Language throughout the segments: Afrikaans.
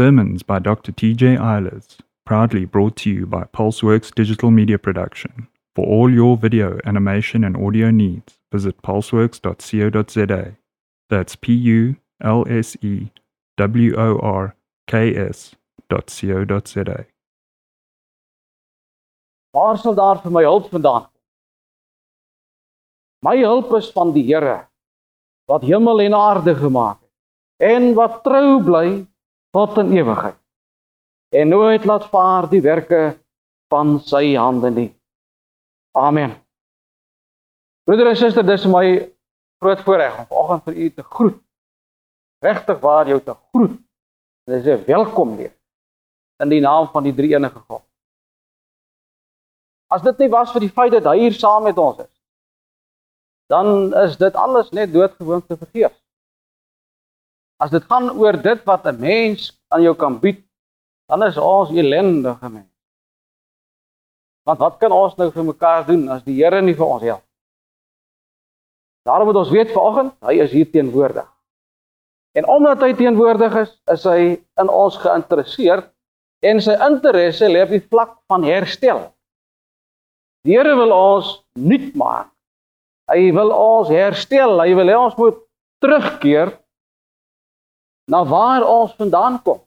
Sermons by Dr. T.J. Eilers, proudly brought to you by Pulseworks Digital Media Production. For all your video, animation, and audio needs, visit pulseworks.co.za. That's P U L S E W O R K S dot co. Waar sal daar vir my hulp vandaan kom? My hulp is van die Here wat hemel en aarde gemaak het en wat trou bly tot in ewigheid. En nooit laat vaar die werke van sy hande nie. Amen. Broeder en suster, dis my groot voorreg om vanoggend vir u te groet. Regtig waar jou te groet. Dis 'n welkom weer in die naam van die drie enige God. As dit nie was vir die feit dat hy hier saam met ons is, dan is dit alles net doodgewoon te vergeef. As dit gaan oor dit wat 'n mens aan jou kan bied, dan is ons elendige mense. Want wat kan ons nou vir mekaar doen as die Here nie vir ons help? Daarom moet ons weet vanoggend, hy is hier teenwoordig. En omdat hy teenwoordig is, is hy in ons geïnteresseerd en sy interesse lê op die vlak van herstel. Die Here wil ons nuut maak. Hy wil ons herstel. Hy wil hê ons moet terugkeer na waar ons vandaan kom.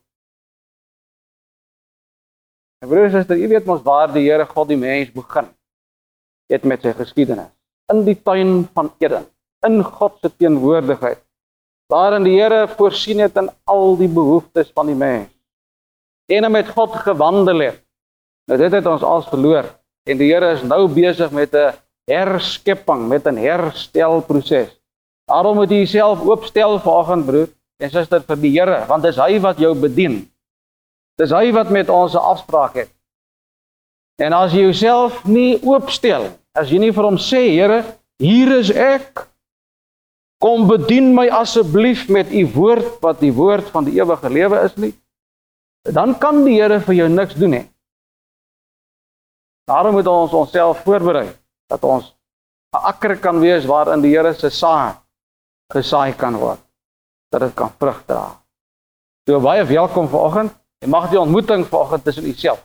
En broers en susters, jy weet mos waar die Here God die mens begin. Dit met sy geskiedenis in die tuin van Eden, in God se teenwoordigheid. Waarin die Here voorsien het in al die behoeftes van die mens. En met God gewandel het. Nou dit het ons als verloor en die Here is nou besig met 'n herskepping, met 'n herstelproses. Daarom moet jy jouself oopstel vanoggend broer en suster vir die Here, want dis hy wat jou bedien. Dis hy wat met ons 'n afspraak het. En as jy jouself nie oopstel, as jy nie vir hom sê, Here, hier is ek. Kom bedien my asseblief met u woord wat die woord van die ewige lewe is nie. Dan kan die Here vir jou niks doen nie. Daarom moet ons onsself voorberei dat ons 'n akker kan wees waarin die Here se saad gesaai kan word, dat dit kan vrug dra. So baie welkom vanoggend. En mag die ontmoeting vanoggend tussen u self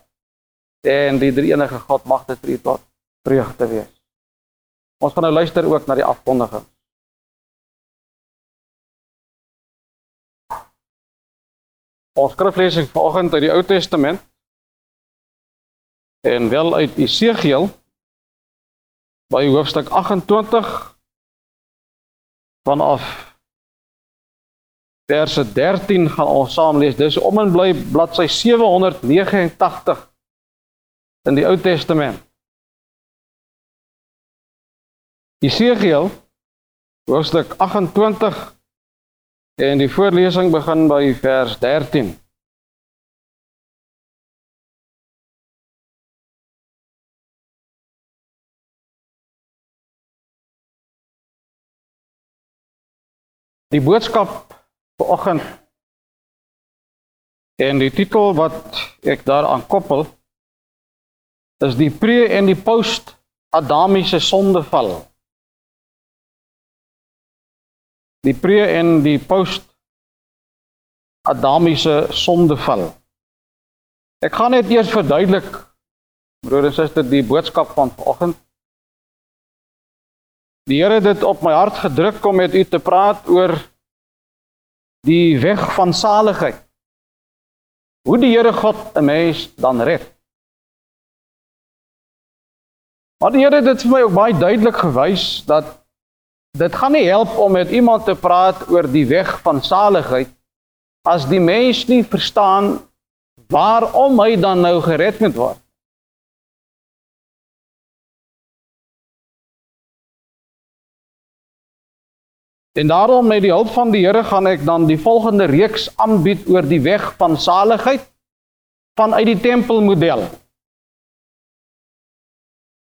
en die drie enige God mag dit vir u tot vreugde wees. Ons gaan nou luister ook na die afkondiging. Ons skriflesing vanoggend uit die Ou Testament en wel uit Esegiel by hoofstuk 28 vanaf verse 13 gaan ons saam lees. Dis om en bly bladsy 789 in die Ou Testament. Jesegiel hoofstuk 28 en die voorlesing begin by vers 13. Die boodskap vanoggend. En die titel wat ek daaraan koppel is die pre en die post Adamiese sondeval. Die pre en die post Adamiese sondeval. Ek gaan net eers verduidelik broer en suster die boodskap van vanoggend. Die Here het dit op my hart gedruk om met u te praat oor die weg van saligheid. Hoe die Here God 'n mens dan red. Maar die Here het dit vir my ook baie duidelik gewys dat dit gaan nie help om met iemand te praat oor die weg van saligheid as die mens nie verstaan waarom hy dan nou gered moet word. En daarom met die hulp van die Here gaan ek dan die volgende reeks aanbied oor die weg van saligheid vanuit die tempelmodel.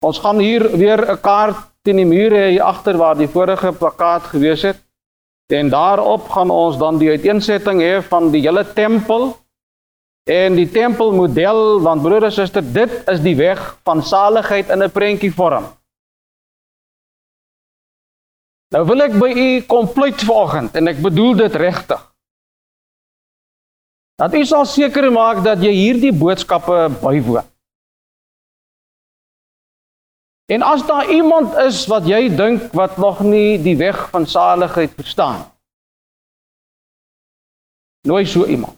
Ons gaan hier weer 'n kaart teen die muur hê agter waar die vorige plakkaat gewees het. En daarop gaan ons dan die uiteensetting hê van die hele tempel en die tempelmodel want broer en suster dit is die weg van saligheid in 'n prentjie vorm. Nou wil ek by u kom pleit vanoggend en ek bedoel dit regtig. Dat u sal seker maak dat jy hierdie boodskappe bywoon. En as daar iemand is wat jy dink wat nog nie die weg van saligheid verstaan. Nooi so iemand.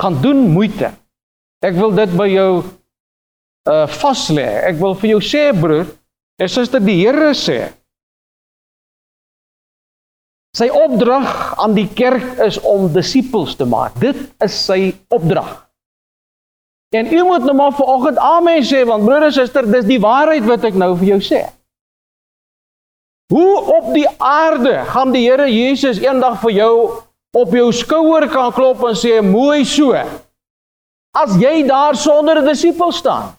Gaan doen moeite. Ek wil dit by jou uh vas lê. Ek wil vir jou sê broer, en suster, die Here sê sy opdrag aan die kerk is om disippels te maak. Dit is sy opdrag. En u moet nou maar vanoggend amen sê want broer en suster, dis die waarheid wat ek nou vir jou sê. Hoe op die aarde gaan die Here Jesus eendag vir jou op jou skouer kan klop en sê mooi so as jy daar sonder 'n disipel staan?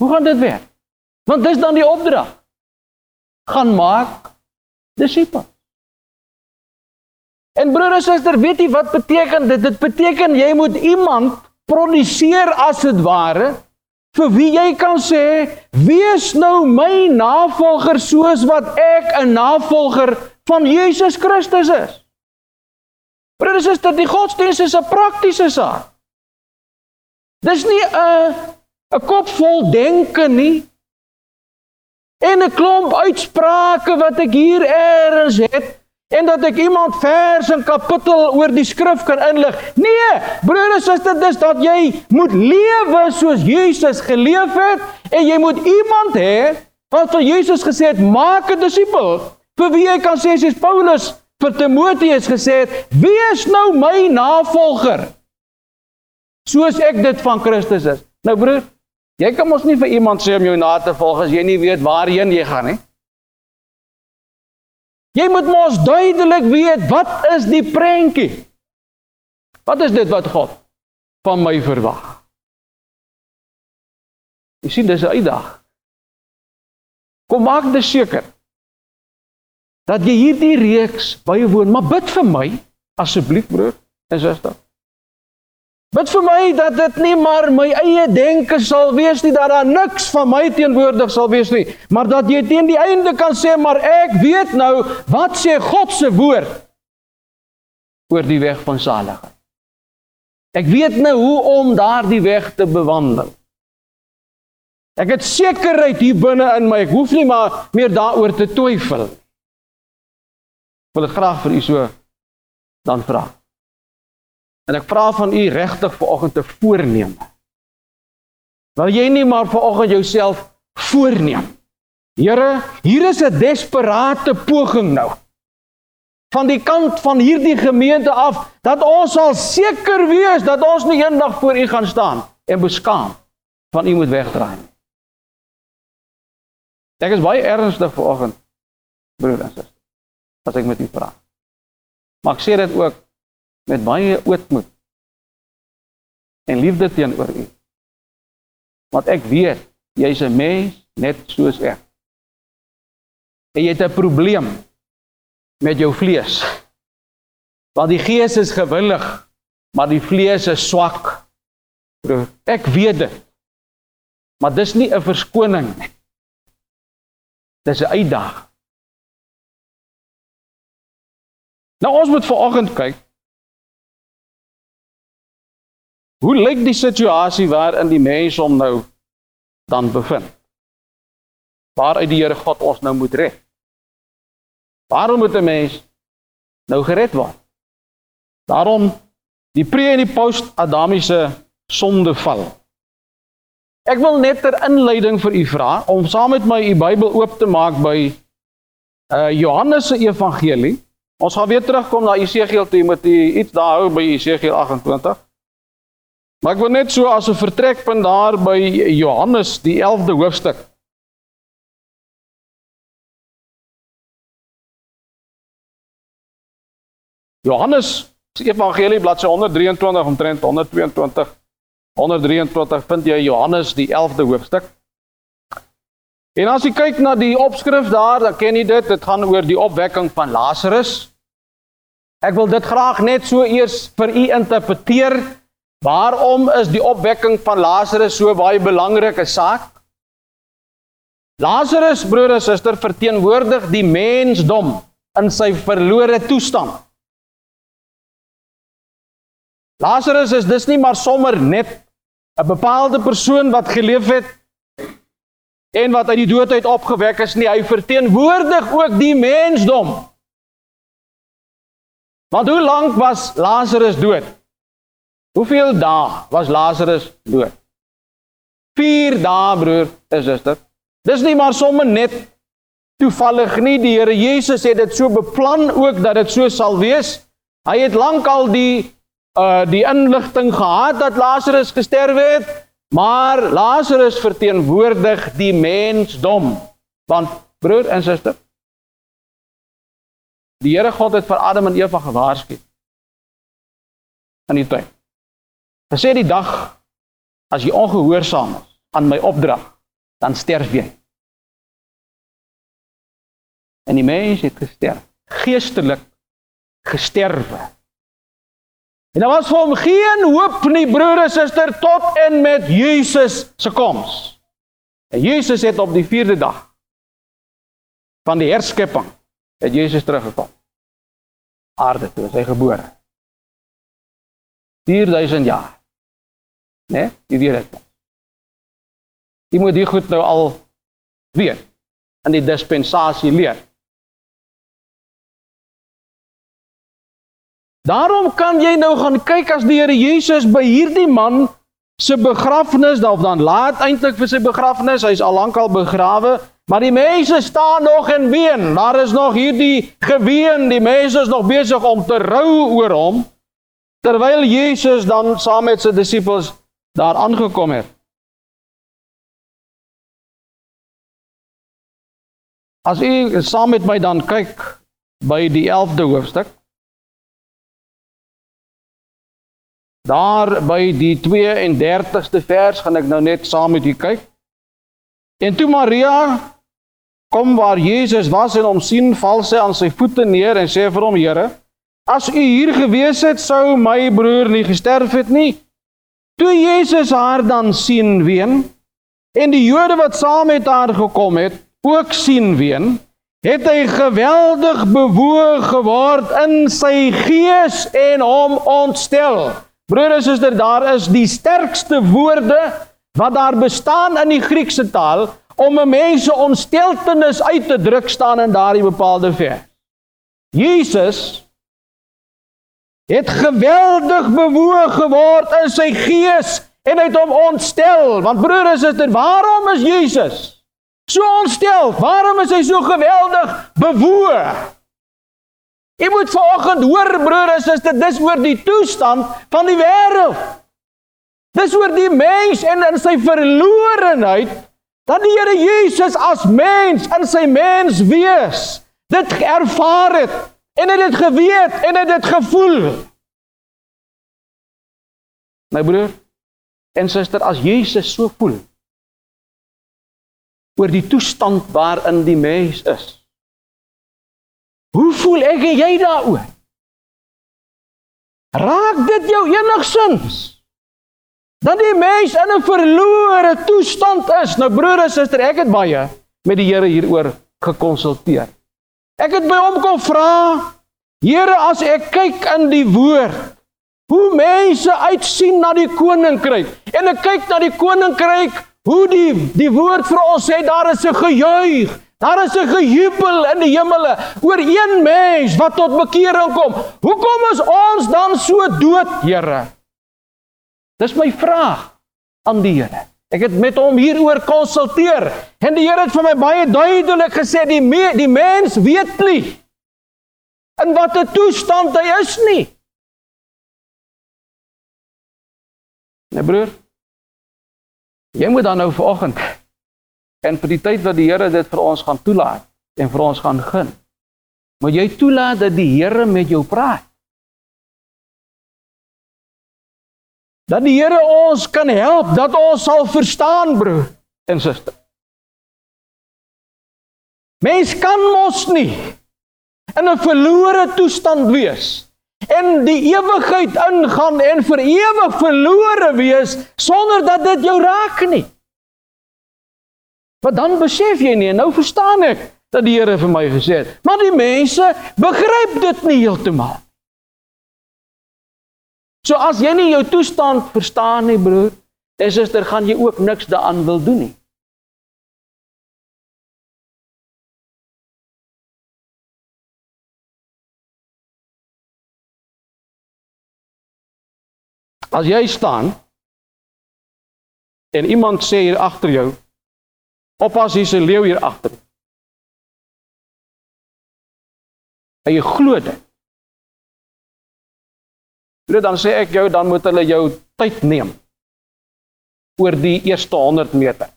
Hoe gaan dit werk? Want dis dan die opdrag. Gaan maak disipels. En broer en suster, weet jy wat beteken dit? Dit beteken jy moet iemand produseer as dit ware vir wie jy kan sê, wees nou my navolger soos wat ek 'n navolger van Jesus Christus is. Broer en suster, die godsdienst is 'n praktiese saak. Dis nie 'n 'n kop vol denke nie. En 'n klomp uitsprake wat ek hier eers het en dat ek iemand vers en kapittel oor die skrif kan inlig. Nee, broer en suster, dis dat jy moet lewe soos Jesus geleef het en jy moet iemand hê wat vir Jesus gesê het, maak 'n disipel. Vir wie jy kan sê soos Paulus vir Timoteus gesê het, wees nou my navolger. Soos ek dit van Christus is. Nou broer, jy kan mos nie vir iemand sê om jou na te volg as jy nie weet waarheen jy gaan nie. Jy moet mos duidelik weet wat is die prentjie? Wat is dit wat God van my verwag? Jy sien dis 'n uitdaging. Kom maak dit seker dat jy hierdie reeks bywoon, maar bid vir my asseblief broer en suster. Bid vir my dat dit nie maar my eie denke sal wees nie, dat daar niks van my teenwoordig sal wees nie, maar dat jy teen die einde kan sê, maar ek weet nou wat sê God se woord oor die weg van saligheid. Ek weet nou hoe om daardie weg te bewandel. Ek het sekerheid hier binne in my. Ek hoef nie maar meer daaroor te twyfel. Ek wil dit graag vir u so dan vra. En ek vra van u regtig vanoggend te voorneem. Wil jy nie maar vanoggend jouself voorneem? Here, hier is 'n desperate poging nou. Van die kant van hierdie gemeente af dat ons sal seker wees dat ons nie eendag voor u gaan staan en beskaam van u moet wegdraai nie. Ek is baie ernstig vanoggend, broer en suster, as ek met u praat. Maar ek sê dit ook met baie ootmoed en liefde teenoor u. Want ek weet jy's 'n mens net soos ek. En jy het 'n probleem met jou vlees. Want die gees is gewillig, maar die vlees is swak. Ek weet dit. Maar dis nie 'n verskoning nie. Dis 'n uitdaging. Nou ons moet vanoggend kyk Hoe lyk die situasie waarin die mens hom nou dan bevind? Waaruit die Here God ons nou moet red? Waarom moet 'n mens nou gered word? Daarom die pre en die post Adamiese sondeval. Ek wil net ter inleiding vir u vra om saam met my u Bybel oop te maak by uh Johannes se evangelie. Ons gaan weer terugkom na Esegiel toe, moet u iets daar hou by Esegiel 28. Maar ek wil net so as 'n vertrekpunt daar by Johannes die 11de hoofstuk. Johannes se Evangelie bladsy 123 omtrent 122 123 vind jy Johannes die 11de hoofstuk. En as jy kyk na die opskrif daar, dan ken jy dit, dit gaan oor die opwekking van Lazarus. Ek wil dit graag net so eers vir u interpreteer Waarom is die opwekking van Lazarus so baie belangrike saak? Lazarus, broer en suster, verteenwoordig die mensdom in sy verlore toestand. Lazarus is dis nie maar sommer net 'n bepaalde persoon wat geleef het en wat uit die dood uit opgewek is nie. Hy verteenwoordig ook die mensdom. Want hoe lank was Lazarus dood? Hoeveel dae was Lazarus dood? 4 dae, broer en suster. Dis nie maar sommer net toevallig nie. Die Here Jesus het dit so beplan ook dat dit so sal wees. Hy het lankal die uh die inligting gehad dat Lazarus gesterf het, maar Lazarus verteenwoordig die mensdom. Want broer en suster, die Here God het vir Adam en Eva gewaarsku in die tuin. Hy sê die dag as jy ongehoorsaam is aan my opdrag, dan sterf jy. En die mens het gesterf, geestelik gesterwe. En daar was vir hom geen hoop nie, broer en suster, tot en met Jesus se koms. En Jesus het op die 4de dag van die herskepping het Jesus teruggekom. Aarde toe, hy gebore. 4000 jaar. Né? Jy weet dit. Jy moet dit goed nou al weet in die dispensasie leer. Daarom kan jy nou gaan kyk as die Here Jesus by hierdie man se begrafnis of dan laat eintlik vir sy begrafnis, hy's al lank al begrawe, maar die mense staan nog en ween. Daar is nog hierdie geween, die mense is nog besig om te rou oor hom terwyl Jesus dan saam met sy disippels daar aangekom het. As u saam met my dan kyk by die 11de hoofstuk Daar by die 32ste vers gaan ek nou net saam met u kyk. En toe Maria kom waar Jesus was en hom sien, val sy aan sy voete neer en sê vir hom: "Here, as u hier gewees het, sou my broer nie gesterf het nie." Toe Jesus haar dan sien ween en die Jode wat saam met haar gekom het, ook sien ween, het hy geweldig bewoog geword in sy gees en hom ontstel. Broer en suster, daar is die sterkste woorde wat daar bestaan in die Griekse taal om 'n mens se ontsteltenis uit te druk staan in daardie bepaalde vers. Jesus het geweldig bewoog geword in sy gees en het hom ontstel. Want broer en suster, waarom is Jesus so ontstel? Waarom is hy so geweldig bewoog? Jy moet vanoggend hoor broer en suster, dis oor die toestand van die wêreld. Dis oor die mens en in sy verlorenheid dat die Here Jesus as mens in sy mens wees dit ervaar het en het dit geweet en het dit gevoel. My broer en suster, as Jesus so voel oor die toestand waarin die mens is, Hoe voel ek en jy daaroor? Raak dit jou enigsins? Dat die mens in 'n verlore toestand is. Nou broer en suster, ek het baie met die Here hieroor gekonsulteer. Ek het by hom kom vra, Here, as ek kyk in die woord, hoe mense uitsien na die koninkryk en ek kyk na die koninkryk, hoe die die woord vir ons sê daar is 'n gejuig, Daar is 'n gejubel in die hemele oor een mens wat tot bekering kom. Hoekom is ons dan so dood, Here? Dis my vraag aan die Here. Ek het met hom hieroor konsulteer en die Here het vir my baie duidelik gesê die me, die mens weet nie in watter toestand hy is nie. Nee broer. Jy moet dan nou vanoggend En vir die tyd wat die Here dit vir ons gaan toelaat en vir ons gaan gun. Moet jy toelaat dat die Here met jou praat. Dat die Here ons kan help, dat ons sal verstaan, broer en suster. Mens kan mos nie in 'n verlore toestand wees en die ewigheid ingaan en vir ewig verlore wees sonder dat dit jou raak nie. Want dan besef jy nie nou verstaan ek dat die Here vir my gesê het. Maar die mense begryp dit nie heeltemal. So as jy nie jou toestand verstaan nie, broer, en suster, gaan jy ook niks daaraan wil doen nie. As jy staan en iemand sê hier agter jou, oppas hier's 'n leeu hier agter. En jy glo dit. Dit dan sê ek jou dan moet hulle jou tyd neem oor die eerste 100 meter.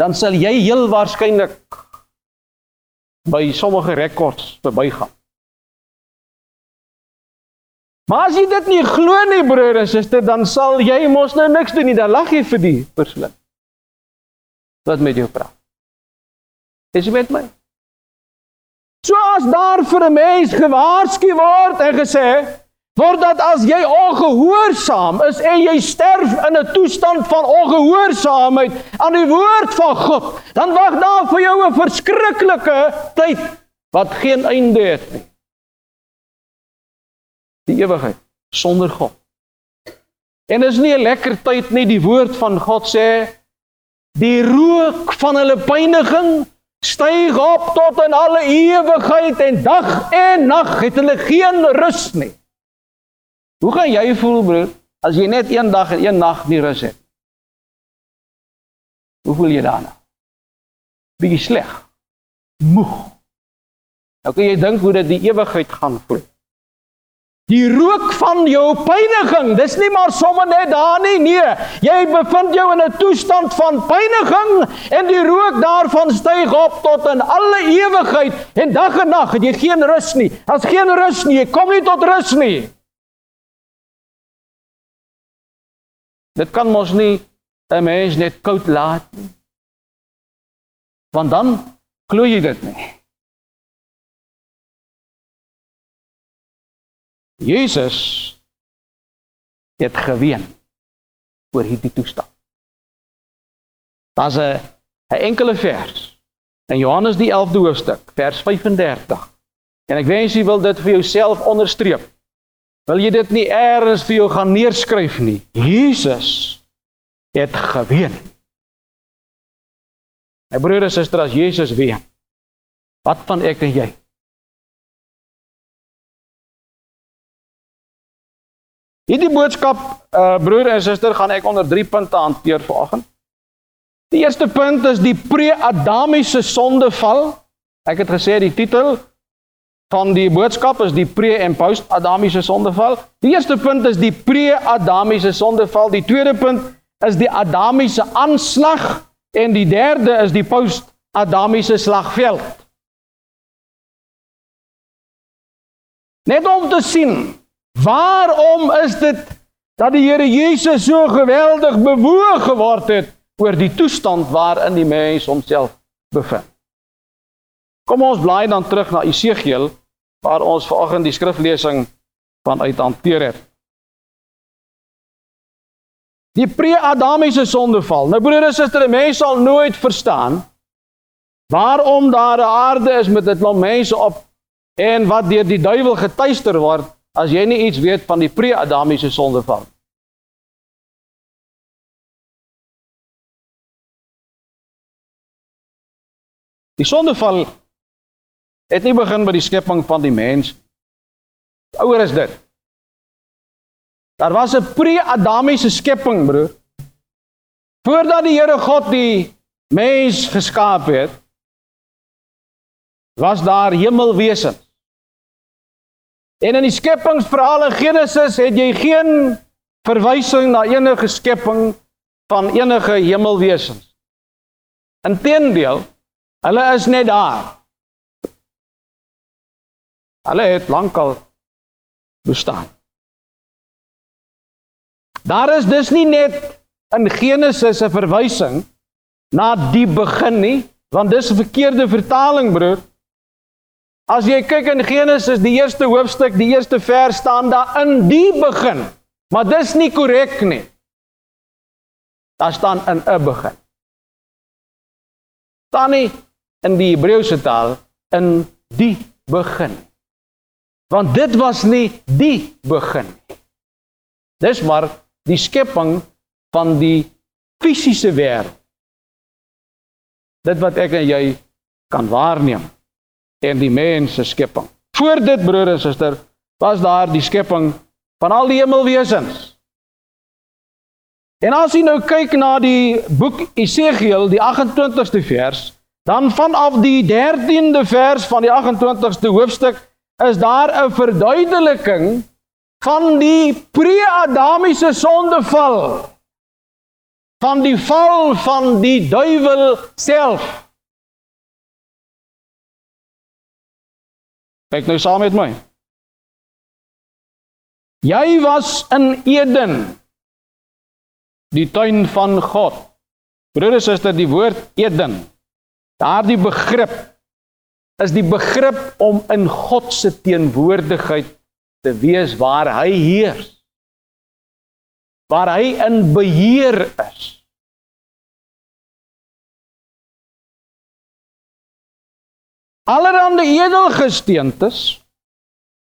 Dan sal jy heel waarskynlik by sommige rekords verbygaan. Maar as jy dit nie glo nie broer en suster, dan sal jy mos nou niks doen nie. Dan lag jy vir die persoon. Wat met jou praat. Is jy met my? So as daar vir 'n mens gewaarsku word en gesê word dat as jy ongehoorsaam is en jy sterf in 'n toestand van ongehoorsaamheid aan die woord van God, dan wag daar vir jou 'n verskriklike tyd wat geen einde het nie die ewigheid sonder God. En is nie 'n lekker tyd nie die woord van God sê die rook van hulle pyniging styg op tot in alle ewigheid en dag en nag het hulle geen rus nie. Hoe gaan jy voel broer as jy net een dag en een nag nie rus het? Hoe voel jy daarna? Bietjie sleg. Moeg. Nou kan jy dink hoe dit die ewigheid gaan voel. Die rook van jou pyniging, dis nie maar sommer net daar nie, nee. Jy bevind jou in 'n toestand van pyniging en die rook daarvan styg op tot in alle ewigheid en dag en nag het jy geen rus nie. As geen rus nie, jy kom nie tot rus nie. Dit kan mos nie 'n mens net koud laat nie. Want dan glo jy dit nie. Jesus het geween oor hierdie toestand. Daar's 'n 'n enkele vers in Johannes die 11de hoofstuk, vers 35. En ek wens jy wil dit vir jouself onderstreep. Wil jy dit nie eers vir jou gaan neerskryf nie? Jesus het geween. My broer en suster, as Jesus ween, wat van ek en jy? Hierdie boodskap, uh broer en suster, gaan ek onder 3 punte hanteer vanoggend. Die eerste punt is die pre-Adamiese sondeval. Ek het gesê die titel van die boodskap is die pre- en post-Adamiese sondeval. Die eerste punt is die pre-Adamiese sondeval. Die tweede punt is die Adamiese aanslag en die derde is die post-Adamiese slagveld. Net om te sien Waarom is dit dat die Here Jesus so geweldig bewoog geword het oor die toestand waarin die mens homself bevind? Kom ons blaai dan terug na Esegiel waar ons vanoggend die skriflesing van uit hanteer het. Die pre-Adamiese sondeval. Nou broer en suster, 'n mens sal nooit verstaan waarom daar 'n aarde is met 'n klomp mense op en wat deur die duiwel getuister word as jy nie iets weet van die pre-Adamiese sondeval. Die sondeval het nie begin by die skepping van die mens. Ouer is dit. Daar was 'n pre-Adamiese skepping, broer. Voordat die Here God die mens geskaap het, was daar hemelwesens. En in die skepingsverhaal in Genesis het jy geen verwysing na enige skepping van enige hemelwesens. Inteendeel, hulle is net daar. Hulle het lankal bestaan. Daar is dus nie net in Genesis 'n verwysing na die begin nie, want dis 'n verkeerde vertaling, broer. As jy kyk in Genesis, die eerste hoofstuk, die eerste vers staan daar in die begin. Maar dis nie korrek nie. Daar staan in 'n begin. Staan nie in die Hebreëse taal in die begin. Want dit was nie die begin nie. Dis maar die skepping van die fisiese wêreld. Dit wat ek en jy kan waarneem en die mens se skepping. Voor dit broer en suster, was daar die skepping van al die hemelwesens. En as jy nou kyk na die boek Esegiel, die 28ste vers, dan vanaf die 13de vers van die 28ste hoofstuk is daar 'n verduideliking van die pre-adamiese sondeval. Van die val van die duiwel self. Kyk nou saam met my. Jy was in Eden. Die tuin van God. Broer en suster, die woord Eden. Daardie begrip is die begrip om in God se teenwoordigheid te wees waar hy heers. Waar hy in beheer is. Allerhande edelgesteentes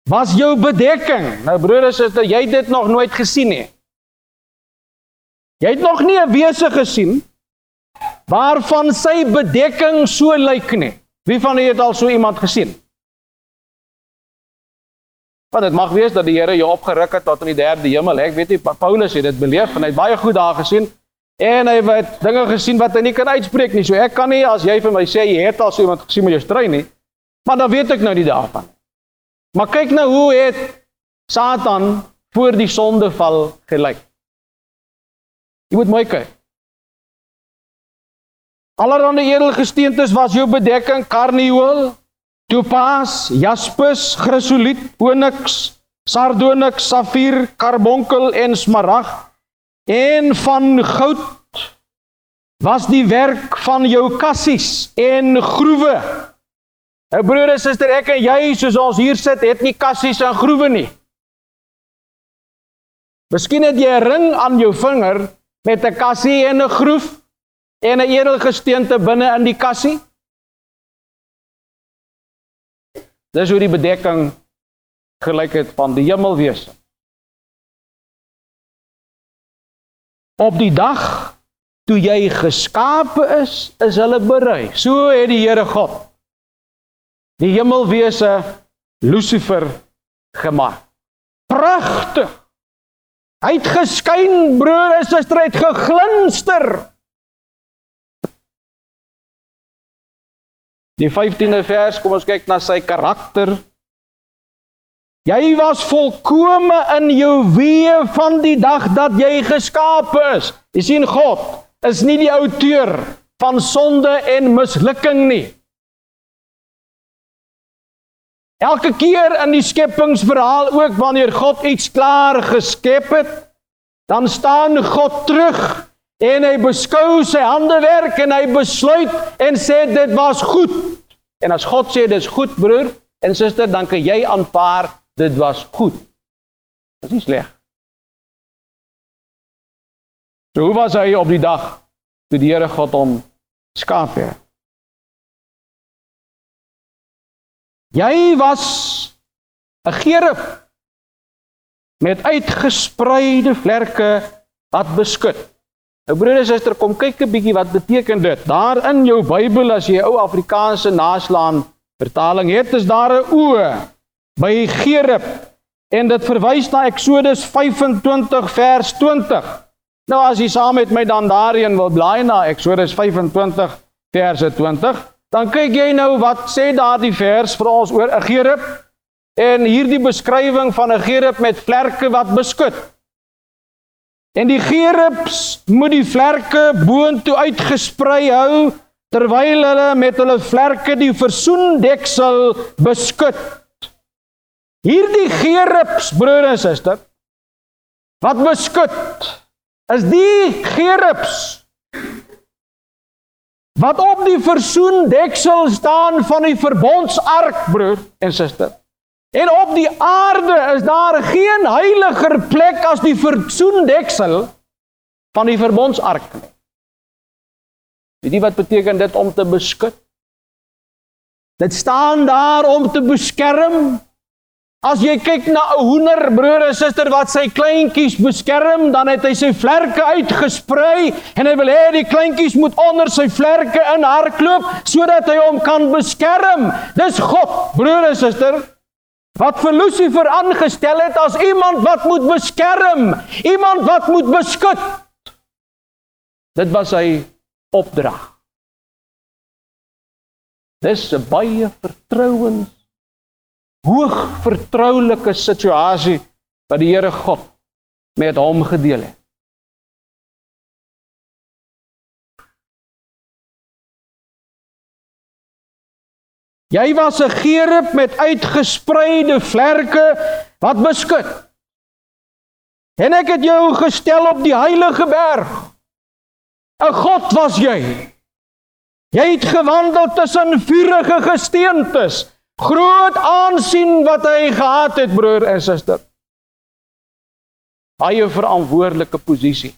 was jou bedekking. Nou broer en suster, jy het dit nog nooit gesien nie. Jy het nog nie 'n wese gesien waarvan sy bedekking so lyk nie. Wie van julle het al so iemand gesien? Want dit mag wees dat die Here jou opgeruk het tot in die derde hemel. Ek weet nie Paulus het dit beleef en hy het baie goed daar gesien en hy het dinge gesien wat hy nie kan uitspreek nie. So ek kan nie as jy vir my sê jy het al so iemand gesien met jou strei nie, maar dan weet ek nou nie daarvan. Maar kyk nou hoe het Satan voor die sondeval gelyk. Jy moet mooi kyk. Allerhande edelgesteentes was jou bedekking karnieul, topaas, jaspis, chrysoliet, onyx, sardonyx, safier, karbonkel en smarag. En van goud was die werk van jou kassies en groewe. Nou broer en suster, ek en jy soos ons hier sit, het nie kassies en groewe nie. Miskien het jy 'n ring aan jou vinger met 'n kassie en 'n groef en 'n edelgesteente binne in die kassie. Dis hoe die bedekking gelyk het van die hemelwese. Op die dag toe jy geskape is, is hulle berei. So het die Here God die hemelwese Lucifer gemaak. Pragtig. Hy het geskyn, broer en suster, het geglinster. Die 15de vers, kom ons kyk na sy karakter. Jy was volkome in jou weë van die dag dat jy geskape is. Jy sien God is nie die outeur van sonde en mislukking nie. Elke keer in die skepingsverhaal ook wanneer God iets klaar geskep het, dan staan God terug en hy beskou sy handewerk en hy besluit en sê dit was goed. En as God sê dis goed, broer en suster, dan kan jy aanvaar dit was goed. Dit is nie sleg. So hoe was hy op die dag toe die Here God hom skaap het? Jy was 'n gerub met uitgespreide vlerke wat beskud. Nou broer en suster, kom kyk 'n bietjie wat beteken dit. Daar in jou Bybel as jy ou Afrikaanse naslaan vertaling het, is daar 'n oë by gerub en dit verwys na Eksodus 25 vers 20. Nou as jy saam met my dan daarin wil blaai na Eksodus 25 vers 20, Dan kyk jy nou wat sê daardie vers vir ons oor 'n gerub en hierdie beskrywing van 'n gerub met vlerke wat beskud. En die gerubs moet die vlerke boontoe uitgesprei hou terwyl hulle met hulle vlerke die versoendeksel beskud. Hierdie gerubs, broer en suster, wat beskud is die gerubs wat op die versoendeksel staan van die verbondsark, broer en suster. En op die aarde is daar geen heiliger plek as die versoendeksel van die verbondsark nie. Weet jy wat beteken dit om te beskud? Dit staan daar om te beskerm As jy kyk na 'n hoender broer en suster wat sy kleintjies beskerm, dan het hy sy vlerke uitgesprei en hy wil hê die kleintjies moet onder sy vlerke in hardloop sodat hy hom kan beskerm. Dis God, broer en suster. Wat vir Lucifer aangestel het as iemand wat moet beskerm, iemand wat moet beskud. Dit was sy opdrag. Dis 'n baie vertrouens hoog vertroulike situasie wat die Here God met hom gedeel het. Jy was 'n gerub met uitgespreide vlerke wat beskud. En ek het jou gestel op die heilige berg. 'n God was jy. Jy het gewandel tussen vuurige gesteentes. Groot aansien wat hy gehad het, broer en suster. Baie verantwoordelike posisie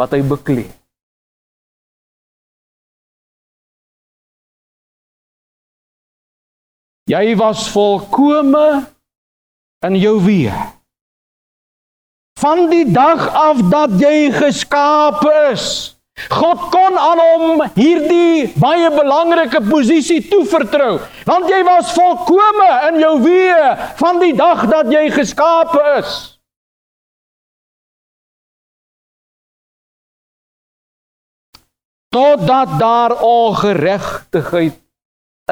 wat hy beklee. Jy was volkome in jou weë. Van die dag af dat jy geskape is, God kon aan hom hierdie baie belangrike posisie toevertrou, want jy was volkome in jou weë van die dag dat jy geskape is. Totdat daar ongeregtigheid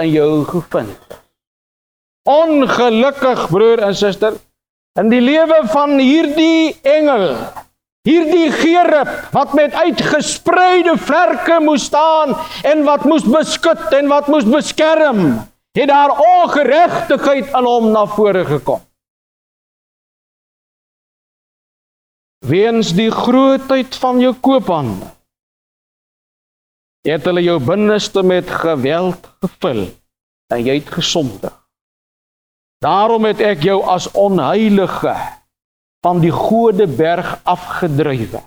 in jou gevind het. Ongelukkig broer en suster in die lewe van hierdie engel, hierdie gerub wat met uitgespreide vlerke moes staan en wat moes beskud en wat moes beskerm, het daar ongeregtigheid aan hom na vore gekom. Weens die grootheid van jou koophande het hulle jou binneste met geweld gevul en jy het gesondig. Daarom het ek jou as onheilige van die gode berg afgedrywe.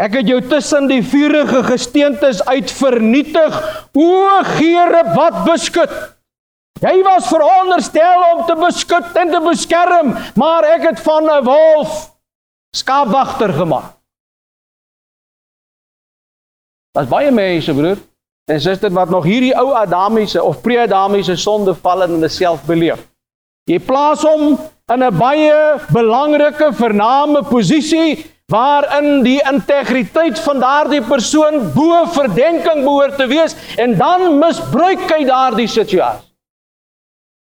Ek het jou tussen die vuurige gesteentes uit vernietig, o Here wat beskud. Jy was veronderstel om te beskud en te beskerm, maar ek het van 'n wolf skaapwagter gemaak. Daar's baie mense, broer en suster wat nog hierdie ou Adamiese of pre-Adamiese sonde val en hulle self beleef. Jy plaas hom in 'n baie belangrike vername posisie waarin die integriteit van daardie persoon bo verdenking behoort te wees en dan misbruik hy daardie situasie.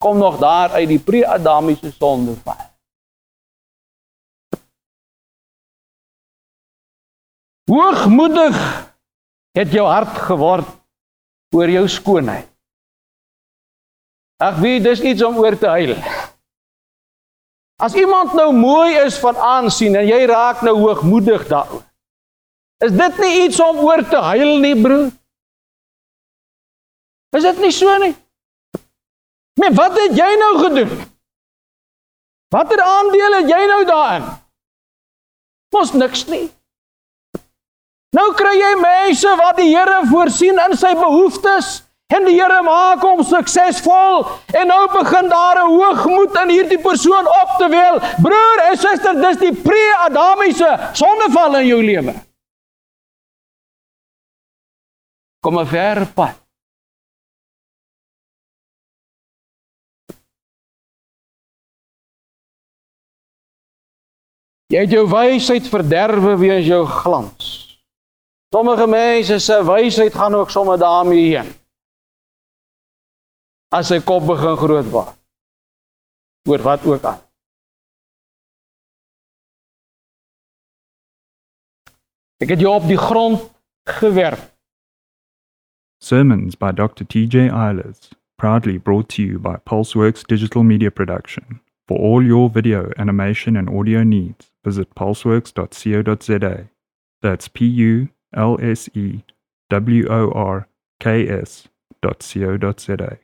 Kom nog daar uit die pre-Adamiese sonde val. Hoogmoedig het jou hart geword oor jou skoonheid. Ag wie, dis iets om oor te huil. As iemand nou mooi is van aansien en jy raak nou hoogmoedig daaroor. Is dit nie iets om oor te huil nie, broer? Is dit nie so nie? Maar wat het jy nou gedoen? Watter aandeel het jy nou daarin? Mos niks nie. Nou kry jy mense wat die Here voorsien in sy behoeftes En die Here maak hom suksesvol en nou begin daar 'n hoogmoed in hierdie persoon op te wel. Broer en suster, dis die pre-Adamiese sondeval in jou lewe. Kom 'n ver pad. Jy het jou wysheid verderwe weens jou glans. Sommige mense se wysheid gaan ook sommer daarmee heen as sy kop begin groot word. Oor wat ook al. Ek het jou op die grond gewerp. Sermons by Dr. TJ Eilers, proudly brought to you by Pulseworks Digital Media Production. For all your video, animation, and audio needs, visit pulseworks.co.za. That's P U L S E W O R K S dot co dot za.